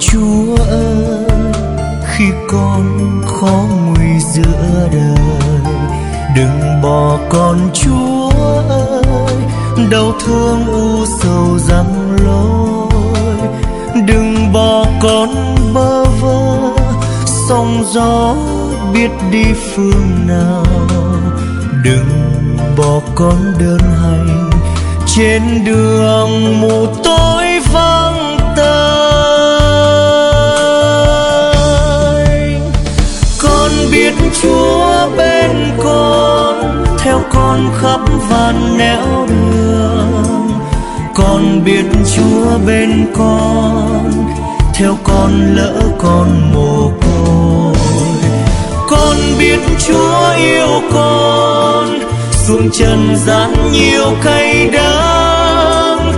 chúa ơi, khi con khó nguy giữa đời, đừng bỏ con chúa ơi, đau thương u sầu răng lối. Đừng bỏ con bơ vơ, sóng gió biết đi phương nào. Đừng bỏ con đơn hành, trên đường mù tối biết chúa bên con, theo con khắp van nẻo đường. Con biết chúa bên con, theo con lỡ con mồ côi. Con biết chúa yêu con, xuống trần gian nhiều cay đắng.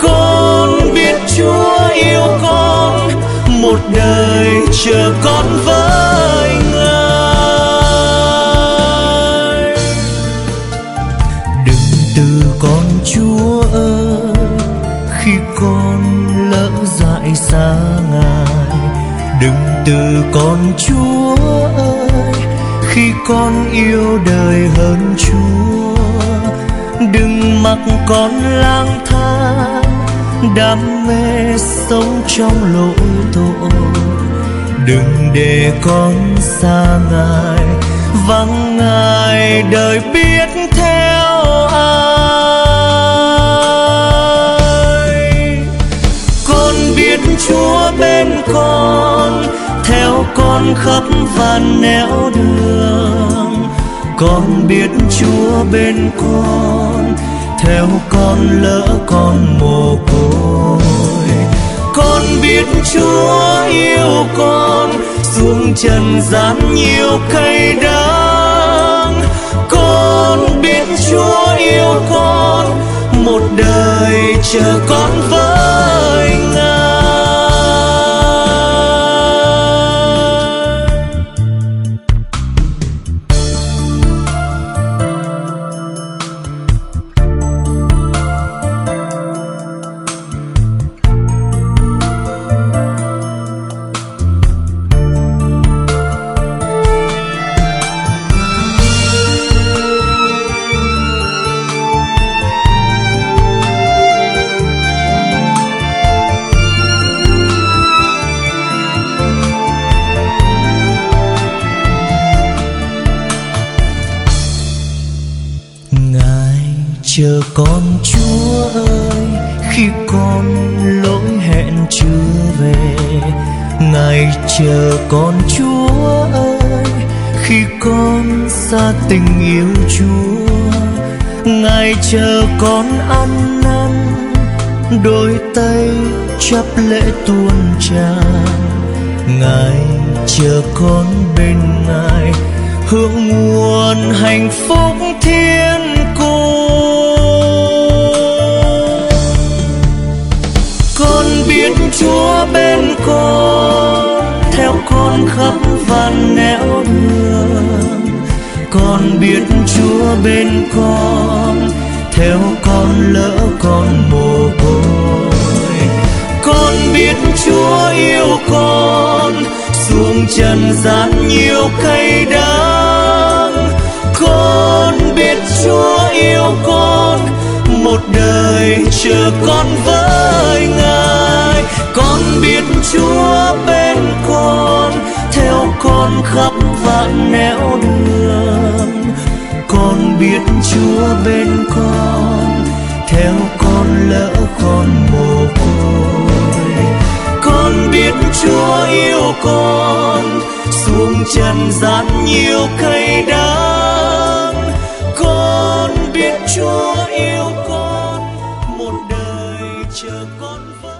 Con biết chúa yêu con, một đời chờ con với con lỡ dại xa ngài. Đừng từ con chúa ơi, khi con yêu đời hơn chúa. Đừng mặc con lang thang đam mê sống trong lỗi tội. Đừng để con xa ngài, vắng ngài đời biết thêm. Con, theo con khắp van nẻo đường. Con biết chúa bên con, theo con lỡ con mồ côi. Con biết chúa yêu con, xuống trần gian nhiều cay đắng. Con biết chúa yêu con, một đời chờ con với chờ con chúa ơi. Khi con lỗi hẹn chưa về, ngài chờ con chúa ơi. Khi con xa tình yêu chúa, ngài chờ con ăn năn. Đôi tay chắp lễ tuôn tràn. Ngài chờ con bên ngài hướng nguồn hạnh con khắp van nẻo đường. Con biết chúa bên con, theo con lỡ con mồ côi. Con biết chúa yêu con, xuống trần gian nhiều cay đắng. Con biết chúa yêu con, một đời chờ con với ngài. Chúa bên con, theo con lỡ con mồ côi con biết Chúa yêu con, xuống trần gian nhiều cây đắng. Con biết Chúa yêu con, một đời chờ con với